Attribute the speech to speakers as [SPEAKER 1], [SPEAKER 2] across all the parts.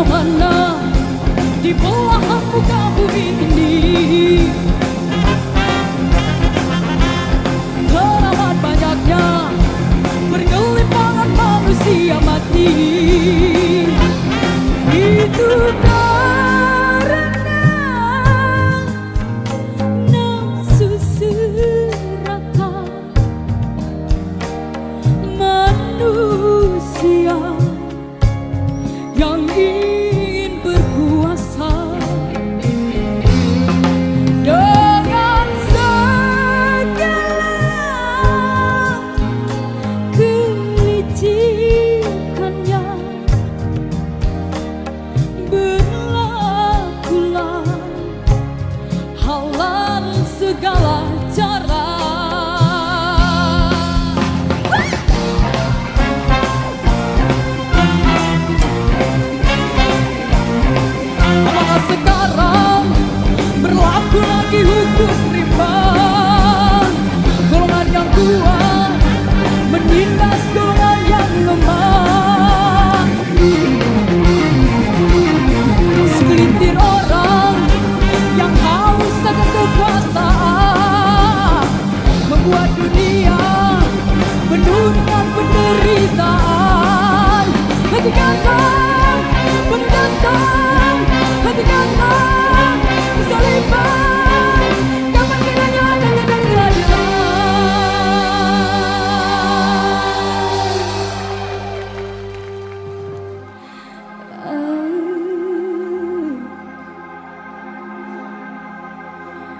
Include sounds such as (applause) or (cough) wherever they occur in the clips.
[SPEAKER 1] mana-mana di bawah muka bumi ini. Teramat banyaknya pergelimpangan manusia mati. Itu karena nafsu seraka manusia yang
[SPEAKER 2] ini. galar.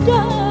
[SPEAKER 2] sudah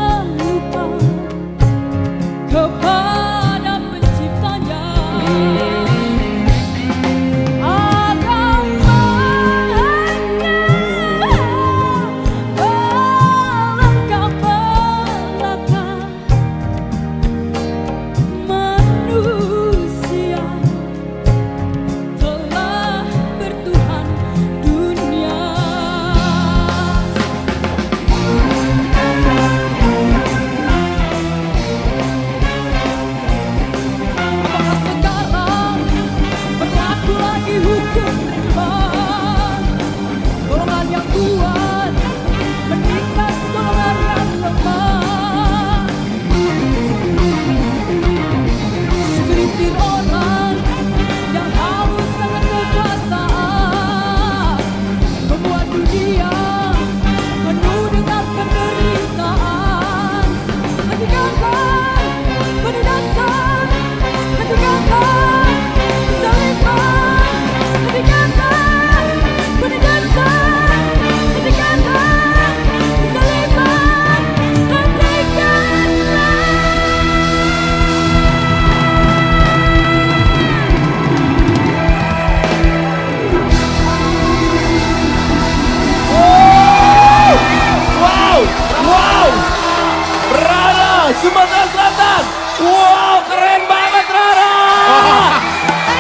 [SPEAKER 2] Sumatera Selatan. Wow, keren banget Rara.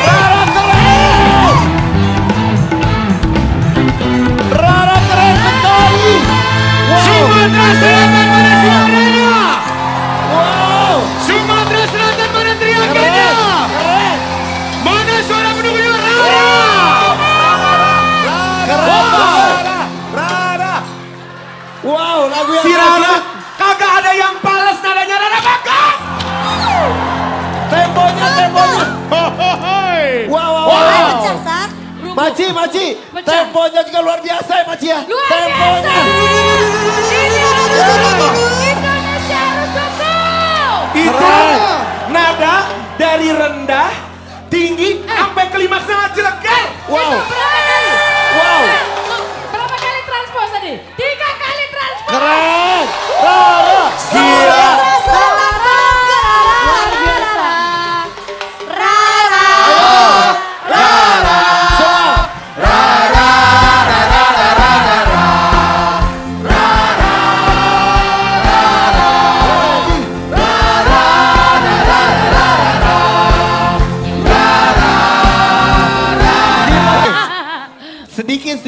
[SPEAKER 2] Rara keren. Rara keren sekali. Wow.
[SPEAKER 3] Sumatera Selatan
[SPEAKER 2] Maci, Maci, temponya juga luar biasa ya Maci ya.
[SPEAKER 1] Luar
[SPEAKER 2] temponya.
[SPEAKER 1] biasa. Ini lagu Indonesia harus betul.
[SPEAKER 3] Itu nada dari rendah, tinggi, sampai klimaks sangat jelegar.
[SPEAKER 2] Wow, wow,
[SPEAKER 1] Berapa kali transpose tadi? Tiga kali transpose.
[SPEAKER 2] keren. Rara, gila.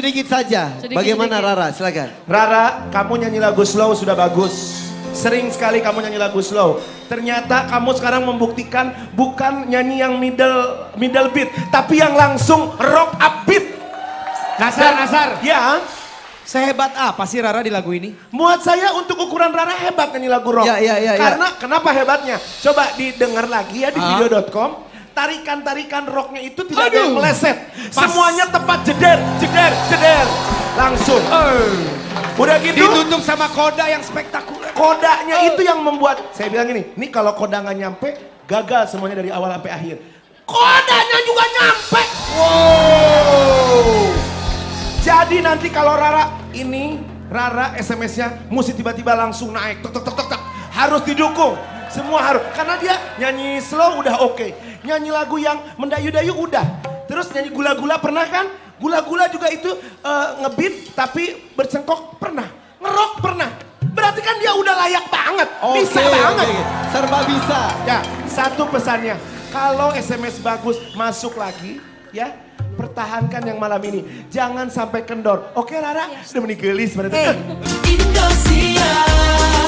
[SPEAKER 2] Sedikit-sedikit saja.
[SPEAKER 1] Sedikit,
[SPEAKER 2] Bagaimana
[SPEAKER 1] sedikit.
[SPEAKER 2] Rara? Silakan.
[SPEAKER 3] Rara, kamu nyanyi lagu slow sudah bagus. Sering sekali kamu nyanyi lagu slow. Ternyata kamu sekarang membuktikan bukan nyanyi yang middle middle beat, tapi yang langsung rock upbeat.
[SPEAKER 4] Nasar, Nasar.
[SPEAKER 3] Ya,
[SPEAKER 4] Sehebat apa sih Rara di lagu ini?
[SPEAKER 3] buat saya untuk ukuran Rara hebat nyanyi lagu rock.
[SPEAKER 2] Ya, ya, ya, ya.
[SPEAKER 3] Karena kenapa hebatnya? Coba didengar lagi ya di
[SPEAKER 4] Ah.
[SPEAKER 3] video.com. Tarikan-tarikan rocknya itu tidak ada yang
[SPEAKER 4] Aduh.
[SPEAKER 3] meleset.
[SPEAKER 4] Pas.
[SPEAKER 3] Semuanya tepat jeder, jeder, jeder. Langsung. Udah gitu.
[SPEAKER 4] Ditutup sama koda yang spektakuler.
[SPEAKER 3] kodanya itu yang membuat saya bilang gini, ini kalau koda nggak nyampe gagal semuanya dari awal sampai akhir. Kodanya juga nyampe. Wow. Jadi nanti kalau Rara ini Rara SMS-nya mesti tiba-tiba langsung naik. Tek tek tek tek tek. Harus didukung. Semua harus karena dia nyanyi slow udah oke. Nyanyi lagu yang mendayu-dayu udah. Terus nyanyi gula-gula pernah kan? Gula-gula juga itu eh, ngebeat tapi bercengkok pernah. Ngerok pernah. Berarti kan dia udah layak banget.
[SPEAKER 2] Oke,
[SPEAKER 3] bisa banget.
[SPEAKER 2] oke. Serba bisa.
[SPEAKER 3] Ya, satu pesannya. Kalau SMS bagus, masuk lagi. Ya, pertahankan yang malam ini. Jangan sampai kendor. Oke Rara, sudah menikah gelis pada
[SPEAKER 1] Eh.
[SPEAKER 3] Indosiar. (laughs)